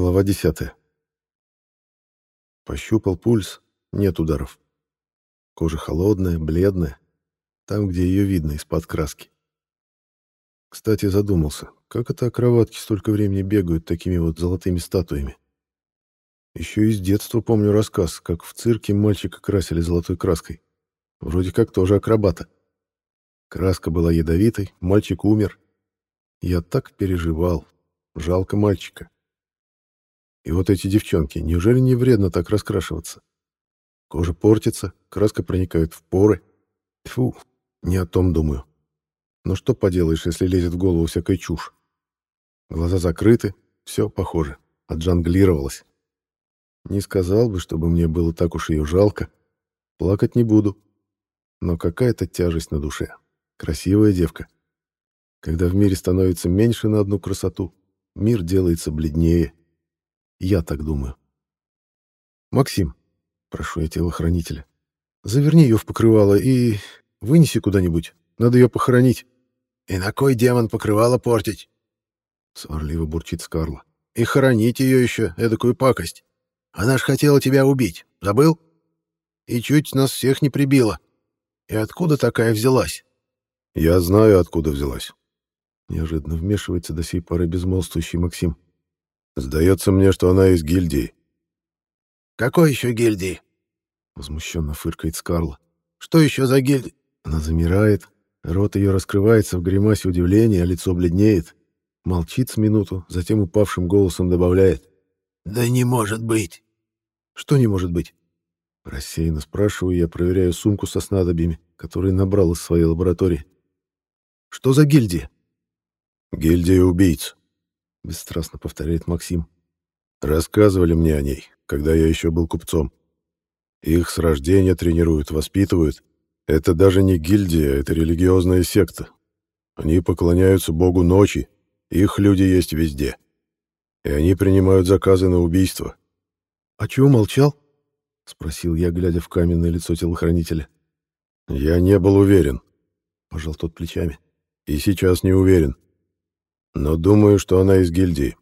Глава 10. Пощупал пульс, нет ударов. Кожа холодная, бледная, там, где ее видно из-под краски. Кстати, задумался, как это акробатки столько времени бегают такими вот золотыми статуями. Еще из детства помню рассказ, как в цирке мальчика красили золотой краской. Вроде как тоже акробата. Краска была ядовитой, мальчик умер. Я так переживал. Жалко мальчика. И вот эти девчонки, неужели не вредно так раскрашиваться? Кожа портится, краска проникает в поры. Фу, не о том думаю. Но что поделаешь, если лезет в голову всякая чушь? Глаза закрыты, все похоже, отжанглировалось. Не сказал бы, чтобы мне было так уж ее жалко. Плакать не буду. Но какая-то тяжесть на душе. Красивая девка. Когда в мире становится меньше на одну красоту, мир делается бледнее. Я так думаю. Максим, прошу я телохранителя, заверни ее в покрывало и вынеси куда-нибудь. Надо ее похоронить. И на кой демон покрывало портить? Сварливо бурчит Скарла. И хоронить ее еще, эдакую пакость. Она ж хотела тебя убить. Забыл? И чуть нас всех не прибила. И откуда такая взялась? Я знаю, откуда взялась. Неожиданно вмешивается до сей поры безмолвствующий Максим. Сдается мне, что она из гильдии. Какой еще гильдии? Возмущенно фыркает Скарла. Что еще за гильдия? Она замирает, рот ее раскрывается в гримасе удивления, а лицо бледнеет. Молчит с минуту, затем упавшим голосом добавляет. «Да не может быть!» «Что не может быть?» Рассеянно спрашиваю я, проверяю сумку со снадобьями, которые набрал из своей лаборатории. «Что за гильдия?» «Гильдия убийц», — бесстрастно повторяет Максим. «Рассказывали мне о ней, когда я еще был купцом. Их с рождения тренируют, воспитывают. Это даже не гильдия, это религиозная секта. Они поклоняются богу ночи, их люди есть везде. И они принимают заказы на убийство». «А чего молчал?» — спросил я, глядя в каменное лицо телохранителя. «Я не был уверен», — пожал тот плечами. «И сейчас не уверен. Но думаю, что она из гильдии.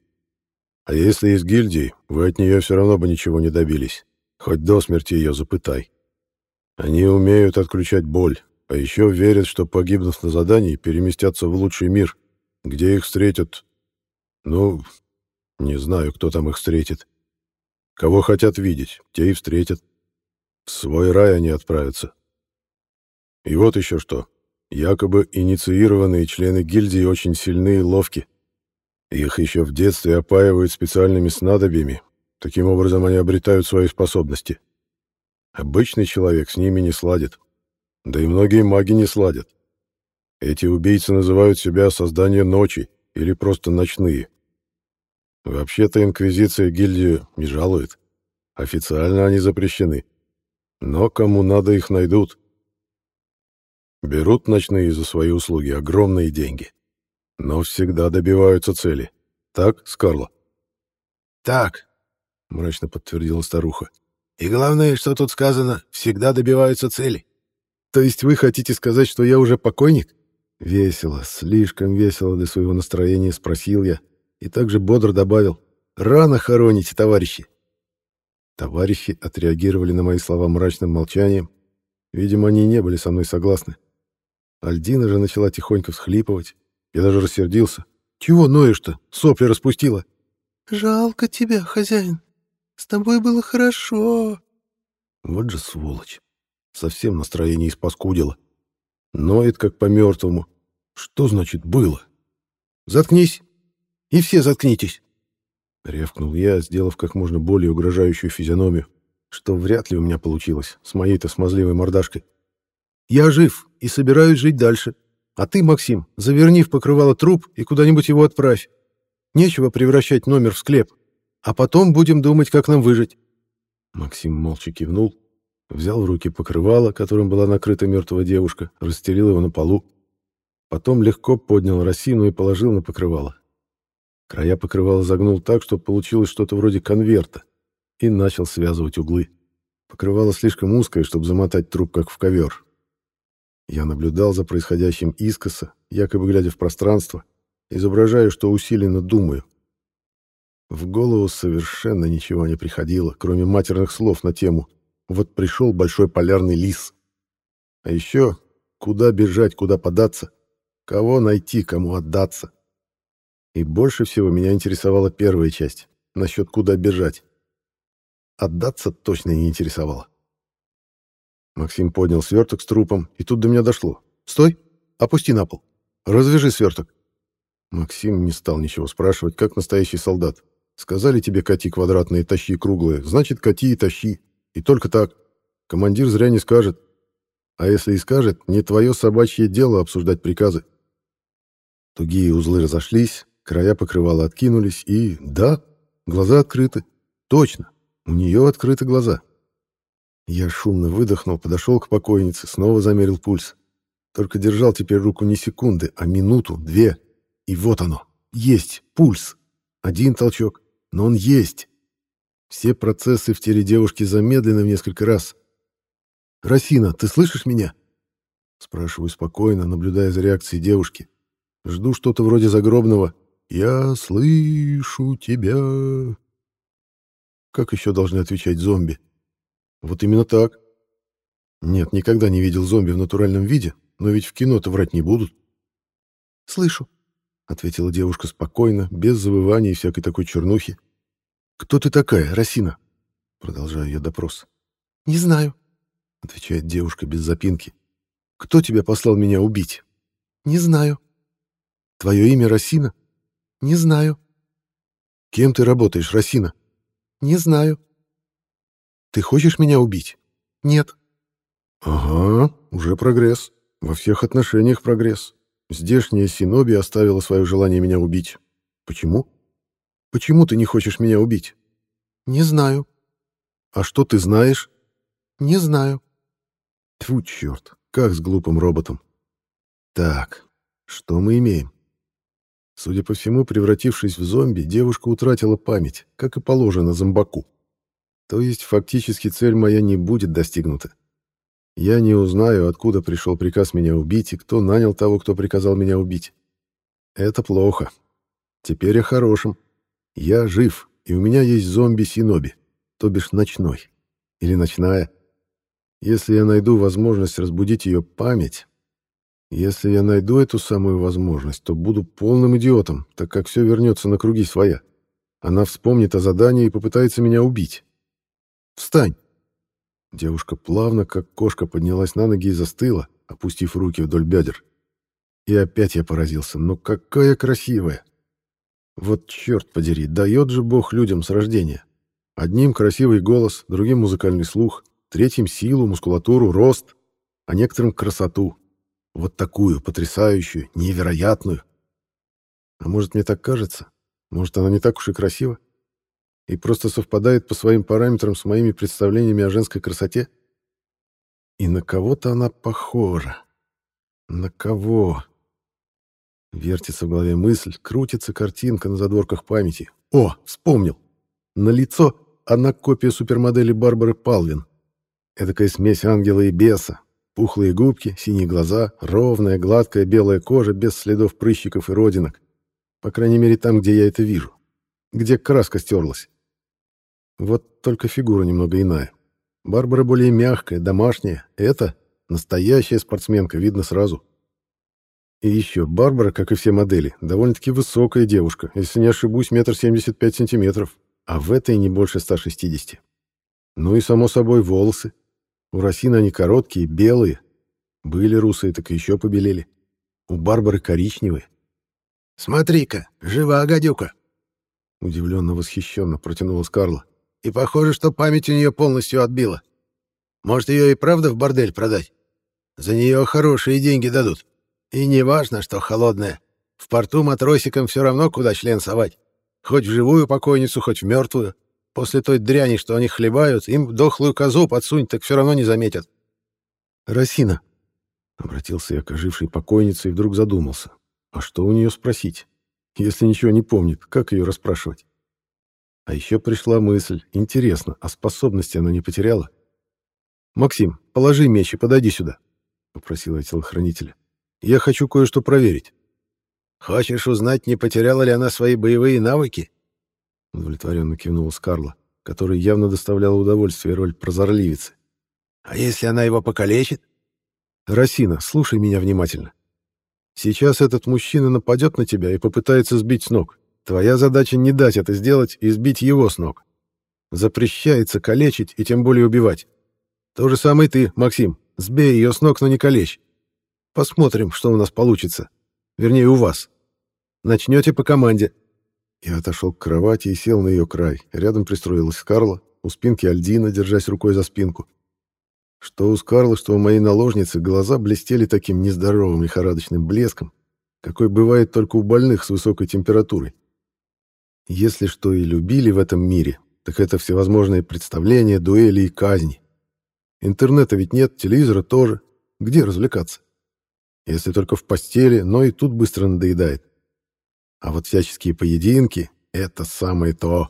А если из гильдии, вы от нее все равно бы ничего не добились. Хоть до смерти ее запытай. Они умеют отключать боль, а еще верят, что, погибнув на задании, переместятся в лучший мир, где их встретят... Ну, не знаю, кто там их встретит. Кого хотят видеть, те и встретят. В свой рай они отправятся. И вот еще что. Якобы инициированные члены гильдии очень сильны и ловки. Их еще в детстве опаивают специальными снадобьями. Таким образом они обретают свои способности. Обычный человек с ними не сладит. Да и многие маги не сладят. Эти убийцы называют себя создание ночи или просто ночные. Вообще-то Инквизиция гильдию не жалует. Официально они запрещены. Но кому надо, их найдут. Берут ночные за свои услуги огромные деньги. Но всегда добиваются цели. Так, Скарла? Так, мрачно подтвердила старуха. И главное, что тут сказано, всегда добиваются цели. То есть вы хотите сказать, что я уже покойник? Весело, слишком весело для своего настроения спросил я и также бодро добавил. Рано хороните, товарищи. Товарищи отреагировали на мои слова мрачным молчанием. Видимо, они не были со мной согласны. Альдина же начала тихонько всхлипывать. Я даже рассердился. «Чего ноешь-то? Сопли распустила». «Жалко тебя, хозяин. С тобой было хорошо». Вот же сволочь. Совсем настроение испаскудило. Ноет, как по-мертвому. Что значит «было»? «Заткнись! И все заткнитесь!» Ревкнул я, сделав как можно более угрожающую физиономию, что вряд ли у меня получилось с моей-то смазливой мордашкой. Я жив и собираюсь жить дальше. А ты, Максим, заверни в покрывало труп и куда-нибудь его отправь. Нечего превращать номер в склеп. А потом будем думать, как нам выжить». Максим молча кивнул, взял в руки покрывало, которым была накрыта мертвая девушка, расстелил его на полу. Потом легко поднял росину и положил на покрывало. Края покрывала загнул так, что получилось что-то вроде конверта, и начал связывать углы. Покрывало слишком узкое, чтобы замотать труп, как в ковер. Я наблюдал за происходящим искоса, якобы глядя в пространство, изображая, что усиленно думаю. В голову совершенно ничего не приходило, кроме матерных слов на тему «Вот пришел большой полярный лис». А еще куда бежать, куда податься, кого найти, кому отдаться. И больше всего меня интересовала первая часть, насчет куда бежать. Отдаться точно не интересовало. Максим поднял сверток с трупом, и тут до меня дошло. «Стой! Опусти на пол! Развяжи сверток!» Максим не стал ничего спрашивать, как настоящий солдат. Сказали тебе кати квадратные, тащи круглые, значит кати и тащи. И только так. Командир зря не скажет. А если и скажет, не твое собачье дело обсуждать приказы. Тугие узлы разошлись, края покрывала откинулись, и... Да, глаза открыты. Точно, у нее открыты глаза. Я шумно выдохнул, подошел к покойнице, снова замерил пульс. Только держал теперь руку не секунды, а минуту, две. И вот оно. Есть пульс. Один толчок, но он есть. Все процессы в теле девушки замедлены в несколько раз. «Росина, ты слышишь меня?» Спрашиваю спокойно, наблюдая за реакцией девушки. Жду что-то вроде загробного «Я слышу тебя». Как еще должны отвечать зомби? Вот именно так. Нет, никогда не видел зомби в натуральном виде, но ведь в кино-то врать не будут. «Слышу», — ответила девушка спокойно, без завывания и всякой такой чернухи. «Кто ты такая, Росина?» Продолжаю я допрос. «Не знаю», — отвечает девушка без запинки. «Кто тебя послал меня убить?» «Не знаю». «Твое имя Росина?» «Не знаю». «Кем ты работаешь, Росина?» «Не знаю». «Ты хочешь меня убить?» «Нет». «Ага, уже прогресс. Во всех отношениях прогресс. Здешняя Синоби оставила свое желание меня убить. Почему?» «Почему ты не хочешь меня убить?» «Не знаю». «А что ты знаешь?» «Не знаю». Тьфу, черт, как с глупым роботом. Так, что мы имеем? Судя по всему, превратившись в зомби, девушка утратила память, как и положено зомбаку. То есть, фактически, цель моя не будет достигнута. Я не узнаю, откуда пришел приказ меня убить и кто нанял того, кто приказал меня убить. Это плохо. Теперь о хорошем. Я жив, и у меня есть зомби-синоби, то бишь ночной. Или ночная. Если я найду возможность разбудить ее память... Если я найду эту самую возможность, то буду полным идиотом, так как все вернется на круги своя. Она вспомнит о задании и попытается меня убить. «Встань!» Девушка плавно, как кошка, поднялась на ноги и застыла, опустив руки вдоль бедер. И опять я поразился. Но какая красивая! Вот черт подери, дает же Бог людям с рождения. Одним красивый голос, другим музыкальный слух, третьим силу, мускулатуру, рост, а некоторым красоту. Вот такую, потрясающую, невероятную. А может, мне так кажется? Может, она не так уж и красива? И просто совпадает по своим параметрам с моими представлениями о женской красоте? И на кого-то она похожа. На кого? Вертится в голове мысль, крутится картинка на задворках памяти. О, вспомнил! На лицо она копия супермодели Барбары Палвин. Эдакая смесь ангела и беса. Пухлые губки, синие глаза, ровная, гладкая белая кожа без следов прыщиков и родинок. По крайней мере, там, где я это вижу. Где краска стерлась. Вот только фигура немного иная. Барбара более мягкая, домашняя. Это настоящая спортсменка, видно сразу. И еще, Барбара, как и все модели, довольно-таки высокая девушка, если не ошибусь, метр семьдесят пять сантиметров, а в этой не больше 160. Ну и, само собой, волосы. У Росины они короткие, белые. Были русые, так еще побелели. У Барбары коричневые. «Смотри-ка, жива гадюка!» Удивленно восхищенно протянула Скарла. «И похоже, что память у нее полностью отбила. Может, ее и правда в бордель продать? За нее хорошие деньги дадут». И не важно, что холодная. В порту матросикам все равно, куда член совать. Хоть в живую покойницу, хоть в мертвую. После той дряни, что они хлебают, им дохлую козу подсунь, так все равно не заметят. «Росина», — обратился я к ожившей покойнице и вдруг задумался. «А что у нее спросить? Если ничего не помнит, как ее расспрашивать?» А еще пришла мысль. Интересно, а способности она не потеряла? «Максим, положи меч и подойди сюда», — попросила телохранителя. Я хочу кое-что проверить. Хочешь узнать, не потеряла ли она свои боевые навыки? — удовлетворенно кивнула Скарла, которой явно доставляла удовольствие роль прозорливицы. «А если она его покалечит?» «Росина, слушай меня внимательно. Сейчас этот мужчина нападет на тебя и попытается сбить с ног. Твоя задача не дать это сделать и сбить его с ног. Запрещается калечить и тем более убивать. То же самое ты, Максим. Сбей ее с ног, но не калечь. Посмотрим, что у нас получится. Вернее, у вас. Начнете по команде. Я отошел к кровати и сел на ее край. Рядом пристроилась Карла, у спинки Альдина, держась рукой за спинку. Что у Скарлы, что у моей наложницы, глаза блестели таким нездоровым лихорадочным блеском, какой бывает только у больных с высокой температурой. Если что и любили в этом мире, так это всевозможные представления, дуэли и казни. Интернета ведь нет, телевизора тоже. Где развлекаться? Если только в постели, но и тут быстро надоедает. А вот всяческие поединки — это самое то.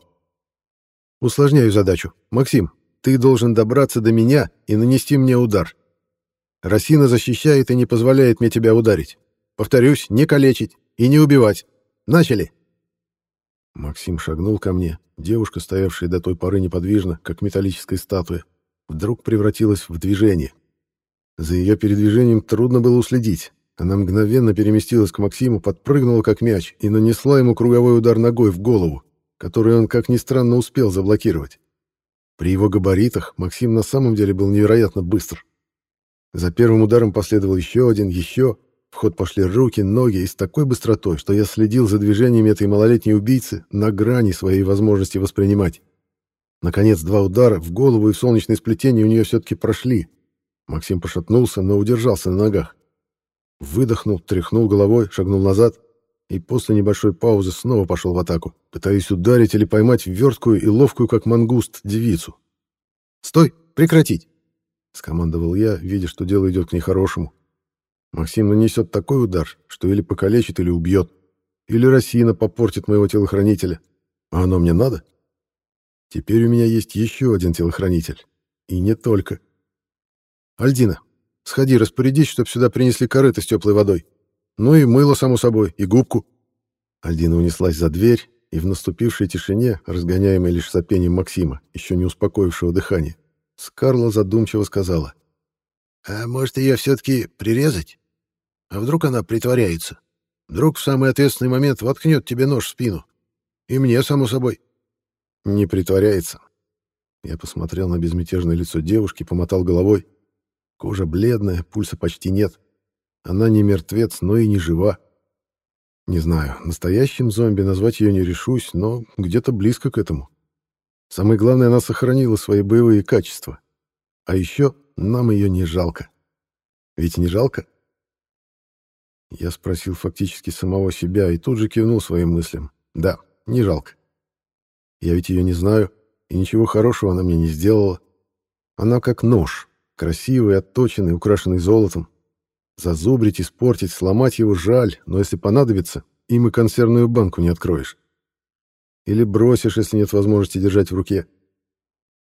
Усложняю задачу. Максим, ты должен добраться до меня и нанести мне удар. Росина защищает и не позволяет мне тебя ударить. Повторюсь, не калечить и не убивать. Начали!» Максим шагнул ко мне. Девушка, стоявшая до той поры неподвижно, как металлическая статуя, вдруг превратилась в движение. За ее передвижением трудно было уследить. Она мгновенно переместилась к Максиму, подпрыгнула как мяч и нанесла ему круговой удар ногой в голову, который он, как ни странно, успел заблокировать. При его габаритах Максим на самом деле был невероятно быстр. За первым ударом последовал еще один, еще. В ход пошли руки, ноги и с такой быстротой, что я следил за движениями этой малолетней убийцы на грани своей возможности воспринимать. Наконец, два удара в голову и в солнечное сплетение у нее все-таки прошли. Максим пошатнулся, но удержался на ногах. Выдохнул, тряхнул головой, шагнул назад и после небольшой паузы снова пошел в атаку, пытаясь ударить или поймать верткую и ловкую, как мангуст, девицу. «Стой! Прекратить!» — скомандовал я, видя, что дело идет к нехорошему. Максим нанесет такой удар, что или покалечит, или убьет. Или Росина попортит моего телохранителя. А оно мне надо? Теперь у меня есть еще один телохранитель. И не только. Альдина, сходи, распорядись, чтобы сюда принесли корыто с теплой водой. Ну и мыло, само собой, и губку. Альдина унеслась за дверь, и в наступившей тишине, разгоняемой лишь сопением Максима, еще не успокоившего дыхание, Скарла задумчиво сказала. «А может, ее все-таки прирезать? А вдруг она притворяется? Вдруг в самый ответственный момент воткнет тебе нож в спину? И мне, само собой». «Не притворяется». Я посмотрел на безмятежное лицо девушки, помотал головой. Кожа бледная, пульса почти нет. Она не мертвец, но и не жива. Не знаю, настоящим зомби назвать ее не решусь, но где-то близко к этому. Самое главное, она сохранила свои боевые качества. А еще нам ее не жалко. Ведь не жалко? Я спросил фактически самого себя и тут же кивнул своим мыслям. Да, не жалко. Я ведь ее не знаю, и ничего хорошего она мне не сделала. Она как нож, красивый, отточенный, украшенный золотом. Зазубрить, испортить, сломать его жаль, но если понадобится, им и консервную банку не откроешь. Или бросишь, если нет возможности держать в руке.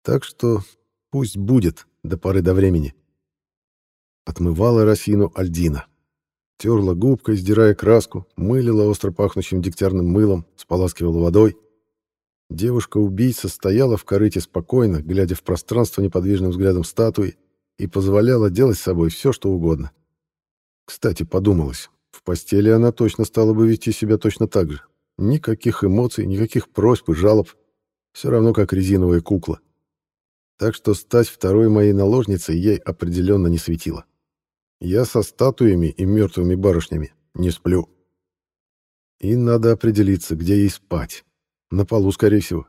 Так что пусть будет до поры до времени. Отмывала росину Альдина. Терла губкой, сдирая краску, мылила остро пахнущим дегтярным мылом, споласкивала водой. Девушка-убийца стояла в корыте спокойно, глядя в пространство неподвижным взглядом статуи, и позволяла делать с собой все, что угодно. Кстати, подумалось, в постели она точно стала бы вести себя точно так же. Никаких эмоций, никаких просьб и жалоб. Все равно, как резиновая кукла. Так что стать второй моей наложницей ей определенно не светило. Я со статуями и мертвыми барышнями не сплю. И надо определиться, где ей спать. На полу, скорее всего.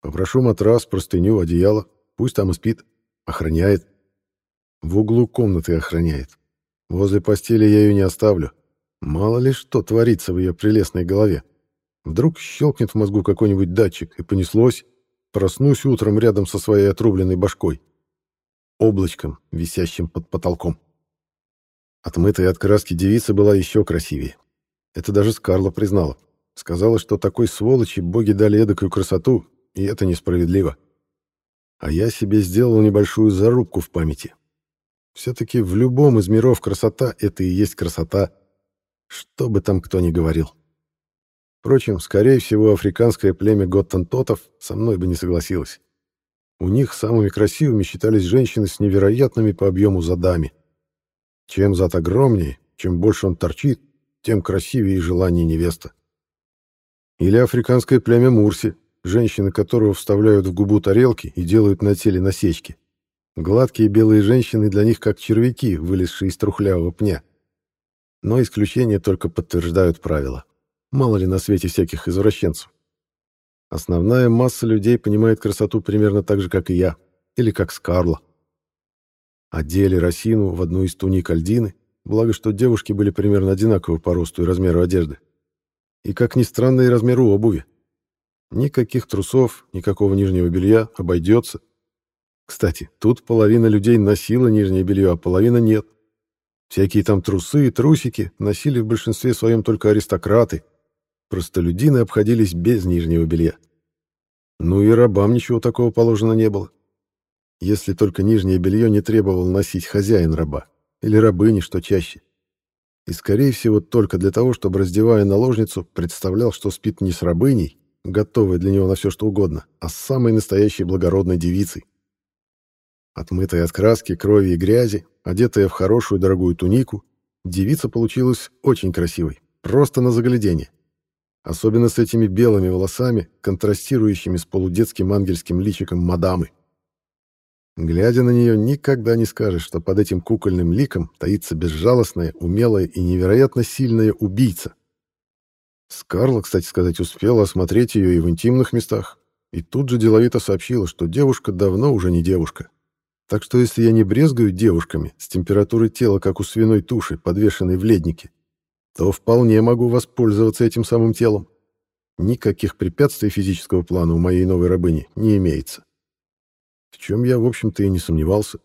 Попрошу матрас, простыню, одеяло. Пусть там и спит. Охраняет. В углу комнаты охраняет. Возле постели я ее не оставлю. Мало ли что творится в ее прелестной голове. Вдруг щелкнет в мозгу какой-нибудь датчик, и понеслось. Проснусь утром рядом со своей отрубленной башкой. Облачком, висящим под потолком. Отмытая от краски девица была еще красивее. Это даже Скарла признала. Сказала, что такой сволочи боги дали эдакую красоту, и это несправедливо. А я себе сделал небольшую зарубку в памяти. Все-таки в любом из миров красота — это и есть красота, что бы там кто ни говорил. Впрочем, скорее всего, африканское племя готтантотов со мной бы не согласилось. У них самыми красивыми считались женщины с невероятными по объему задами. Чем зад огромнее, чем больше он торчит, тем красивее и желание невеста. Или африканское племя Мурси, женщины которого вставляют в губу тарелки и делают на теле насечки. Гладкие белые женщины для них как червяки, вылезшие из трухлявого пня. Но исключения только подтверждают правила. Мало ли на свете всяких извращенцев. Основная масса людей понимает красоту примерно так же, как и я, или как Скарла. Одели Росину в одну из туник Альдины, благо что девушки были примерно одинаковы по росту и размеру одежды. И, как ни странно, и размеру обуви. Никаких трусов, никакого нижнего белья, обойдется. Кстати, тут половина людей носила нижнее белье, а половина нет. Всякие там трусы и трусики носили в большинстве своем только аристократы, Простолюдины обходились без нижнего белья. Ну и рабам ничего такого положено не было. Если только нижнее белье не требовал носить хозяин раба, или рабыни, что чаще. И, скорее всего, только для того, чтобы, раздевая наложницу, представлял, что спит не с рабыней, готовой для него на все что угодно, а с самой настоящей благородной девицей. Отмытая от краски, крови и грязи, одетая в хорошую дорогую тунику, девица получилась очень красивой, просто на заглядение. Особенно с этими белыми волосами, контрастирующими с полудетским ангельским личиком мадамы. Глядя на нее, никогда не скажешь, что под этим кукольным ликом таится безжалостная, умелая и невероятно сильная убийца. Скарла, кстати сказать, успела осмотреть ее и в интимных местах, и тут же деловито сообщила, что девушка давно уже не девушка. Так что если я не брезгаю девушками с температурой тела, как у свиной туши, подвешенной в леднике, то вполне могу воспользоваться этим самым телом. Никаких препятствий физического плана у моей новой рабыни не имеется. В чем я, в общем-то, и не сомневался.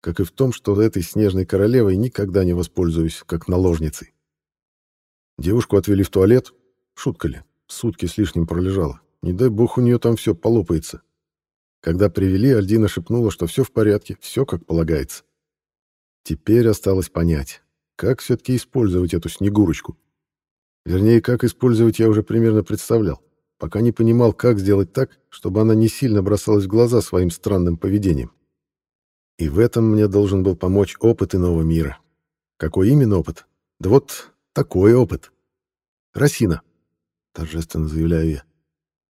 Как и в том, что этой снежной королевой никогда не воспользуюсь, как наложницей. Девушку отвели в туалет. Шутка ли? Сутки с лишним пролежала. Не дай бог у нее там все полопается. Когда привели, Альдина шепнула, что все в порядке, все как полагается. Теперь осталось понять, как все-таки использовать эту снегурочку? Вернее, как использовать я уже примерно представлял, пока не понимал, как сделать так, чтобы она не сильно бросалась в глаза своим странным поведением. И в этом мне должен был помочь опыт иного мира. Какой именно опыт? Да вот такой опыт. Росина, торжественно заявляю я.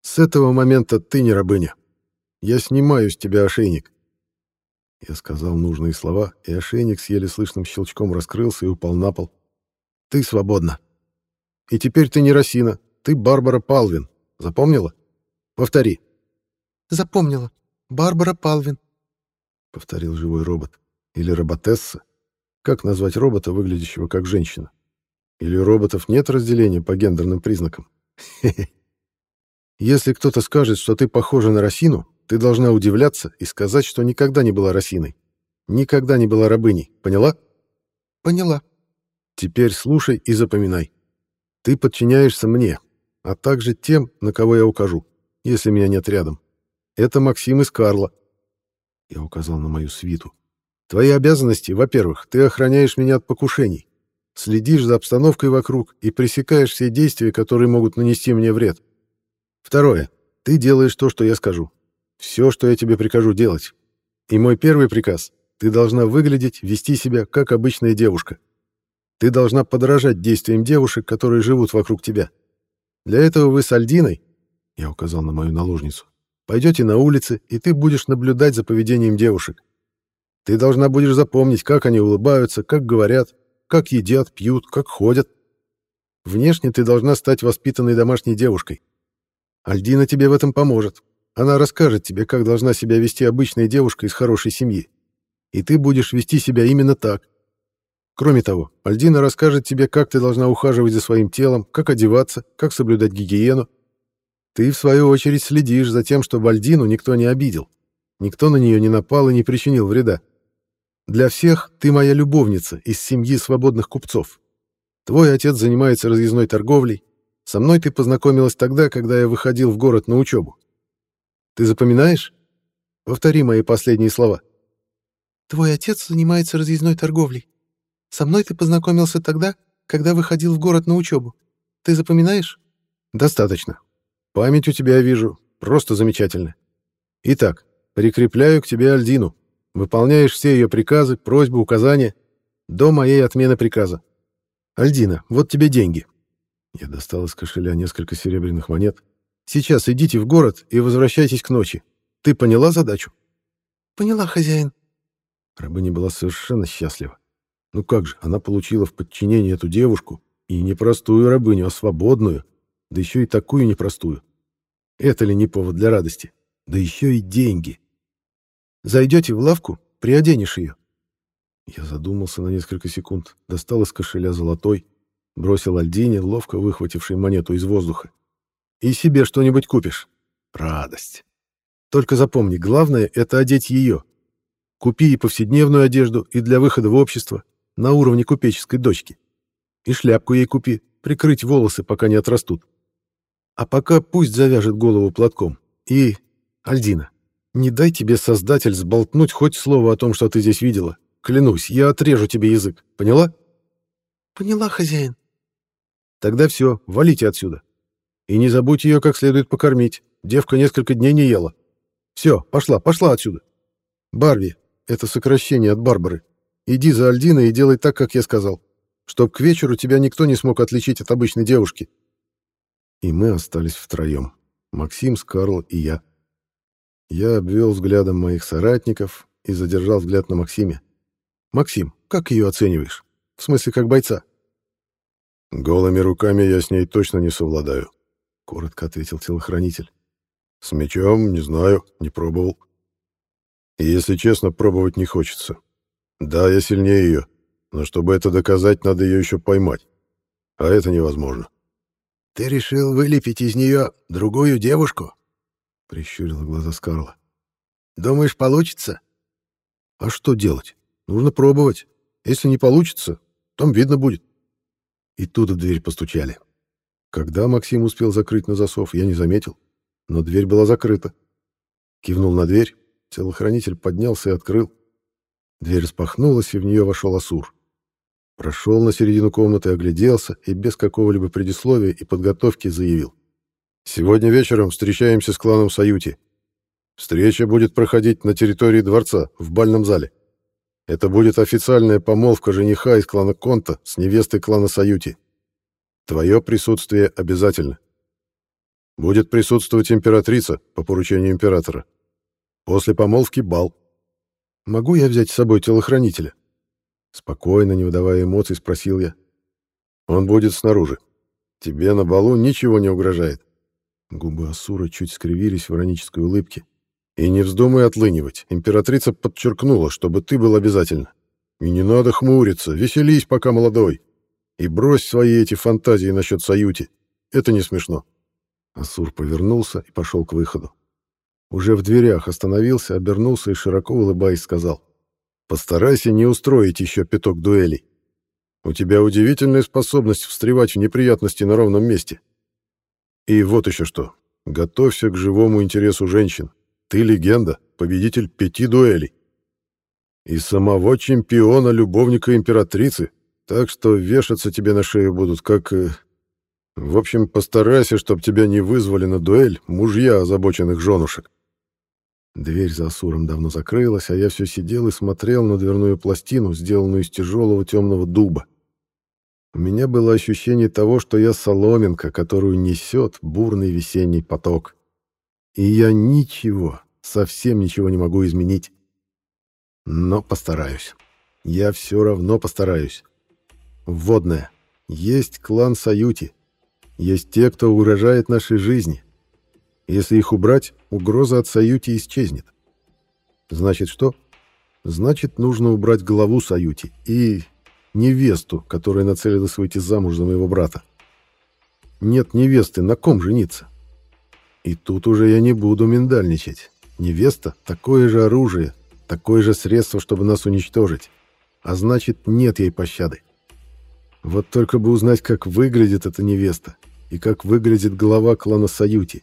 С этого момента ты не рабыня. Я снимаю с тебя ошейник. Я сказал нужные слова, и ошейник с еле слышным щелчком раскрылся и упал на пол. «Ты свободна. И теперь ты не Росина, ты Барбара Палвин. Запомнила? Повтори». «Запомнила. Барбара Палвин», — повторил живой робот. Или роботесса. Как назвать робота, выглядящего как женщина? Или у роботов нет разделения по гендерным признакам? Если кто-то скажет, что ты похожа на Росину, ты должна удивляться и сказать, что никогда не была росиной. Никогда не была рабыней. Поняла? Поняла. Теперь слушай и запоминай. Ты подчиняешься мне, а также тем, на кого я укажу, если меня нет рядом. Это Максим из Карла. Я указал на мою свиту. Твои обязанности, во-первых, ты охраняешь меня от покушений, следишь за обстановкой вокруг и пресекаешь все действия, которые могут нанести мне вред. Второе. Ты делаешь то, что я скажу. Все, что я тебе прикажу делать. И мой первый приказ — ты должна выглядеть, вести себя, как обычная девушка. Ты должна подражать действиям девушек, которые живут вокруг тебя. Для этого вы с Альдиной, — я указал на мою наложницу, — пойдете на улице, и ты будешь наблюдать за поведением девушек. Ты должна будешь запомнить, как они улыбаются, как говорят, как едят, пьют, как ходят. Внешне ты должна стать воспитанной домашней девушкой. Альдина тебе в этом поможет, она расскажет тебе, как должна себя вести обычная девушка из хорошей семьи. И ты будешь вести себя именно так. Кроме того, Альдина расскажет тебе, как ты должна ухаживать за своим телом, как одеваться, как соблюдать гигиену. Ты, в свою очередь, следишь за тем, чтобы Альдину никто не обидел. Никто на нее не напал и не причинил вреда. Для всех ты моя любовница из семьи свободных купцов. Твой отец занимается разъездной торговлей. Со мной ты познакомилась тогда, когда я выходил в город на учебу. Ты запоминаешь? Повтори мои последние слова. Твой отец занимается разъездной торговлей. Со мной ты познакомился тогда, когда выходил в город на учебу. Ты запоминаешь? Достаточно. Память у тебя, вижу, просто замечательная. Итак, прикрепляю к тебе Альдину. Выполняешь все ее приказы, просьбы, указания до моей отмены приказа. Альдина, вот тебе деньги. Я достал из кошеля несколько серебряных монет. Сейчас идите в город и возвращайтесь к ночи. Ты поняла задачу? Поняла, хозяин. Рабыня была совершенно счастлива. Ну как же, она получила в подчинение эту девушку, и не простую рабыню, а свободную, да еще и такую непростую. Это ли не повод для радости? Да еще и деньги. Зайдете в лавку, приоденешь ее. Я задумался на несколько секунд, достал из кошеля золотой, бросил Альдине, ловко выхвативший монету из воздуха. И себе что-нибудь купишь. Радость. Только запомни, главное — это одеть ее. Купи и повседневную одежду, и для выхода в общество, на уровне купеческой дочки. И шляпку ей купи, прикрыть волосы, пока не отрастут. А пока пусть завяжет голову платком. И, Альдина, не дай тебе Создатель сболтнуть хоть слово о том, что ты здесь видела. Клянусь, я отрежу тебе язык. Поняла? Поняла, хозяин. Тогда все, валите отсюда. И не забудь ее как следует покормить. Девка несколько дней не ела. Все, пошла, пошла отсюда. Барби, это сокращение от Барбары. Иди за Альдиной и делай так, как я сказал. Чтоб к вечеру тебя никто не смог отличить от обычной девушки. И мы остались втроем. Максим, Скарл и я. Я обвел взглядом моих соратников и задержал взгляд на Максиме. «Максим, как ее оцениваешь? В смысле, как бойца?» «Голыми руками я с ней точно не совладаю», — коротко ответил телохранитель. «С мечом, не знаю, не пробовал. И, если честно, пробовать не хочется. Да, я сильнее ее, но чтобы это доказать, надо ее еще поймать. А это невозможно». «Ты решил вылепить из нее другую девушку?» — прищурила глаза Скарла. «Думаешь, получится?» «А что делать? Нужно пробовать. Если не получится, там видно будет». И тут в дверь постучали. Когда Максим успел закрыть на засов, я не заметил, но дверь была закрыта. Кивнул на дверь, телохранитель поднялся и открыл. Дверь распахнулась, и в нее вошел Асур. Прошел на середину комнаты, огляделся и без какого-либо предисловия и подготовки заявил. «Сегодня вечером встречаемся с кланом Саюти. Встреча будет проходить на территории дворца, в бальном зале. Это будет официальная помолвка жениха из клана Конта с невестой клана Саюти. Твое присутствие обязательно. Будет присутствовать императрица по поручению императора. После помолвки бал. Могу я взять с собой телохранителя? Спокойно, не выдавая эмоций, спросил я. Он будет снаружи. Тебе на балу ничего не угрожает. Губы Асура чуть скривились в иронической улыбке. И не вздумай отлынивать. Императрица подчеркнула, чтобы ты был обязательно. И не надо хмуриться, веселись, пока молодой. И брось свои эти фантазии насчет Саюти. Это не смешно. Асур повернулся и пошел к выходу. Уже в дверях остановился, обернулся и, широко улыбаясь, сказал. «Постарайся не устроить еще пяток дуэлей. У тебя удивительная способность встревать в неприятности на ровном месте. И вот еще что. Готовься к живому интересу женщин. Ты легенда, победитель пяти дуэлей. И самого чемпиона, любовника императрицы, так что вешаться тебе на шею будут, как... Э, в общем, постарайся, чтобы тебя не вызвали на дуэль мужья озабоченных женушек. Дверь за Асуром давно закрылась, а я все сидел и смотрел на дверную пластину, сделанную из тяжелого темного дуба. У меня было ощущение того, что я соломинка, которую несет бурный весенний поток. И я ничего, совсем ничего не могу изменить. Но постараюсь. Я все равно постараюсь. Вводная. Есть клан Саюти. Есть те, кто угрожает нашей жизни. Если их убрать, угроза от Саюти исчезнет. Значит что? Значит, нужно убрать главу Саюти и невесту, которая нацелилась выйти замуж за моего брата. Нет невесты, на ком жениться? И тут уже я не буду миндальничать. Невеста — такое же оружие, такое же средство, чтобы нас уничтожить. А значит, нет ей пощады. Вот только бы узнать, как выглядит эта невеста и как выглядит глава клана Саюти.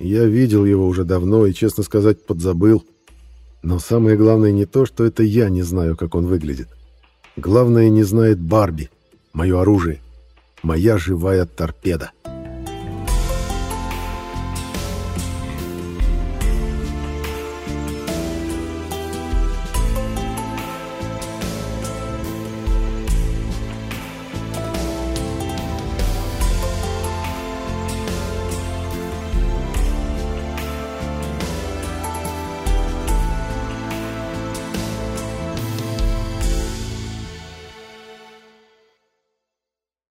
Я видел его уже давно и, честно сказать, подзабыл. Но самое главное не то, что это я не знаю, как он выглядит. Главное, не знает Барби, мое оружие, моя живая торпеда.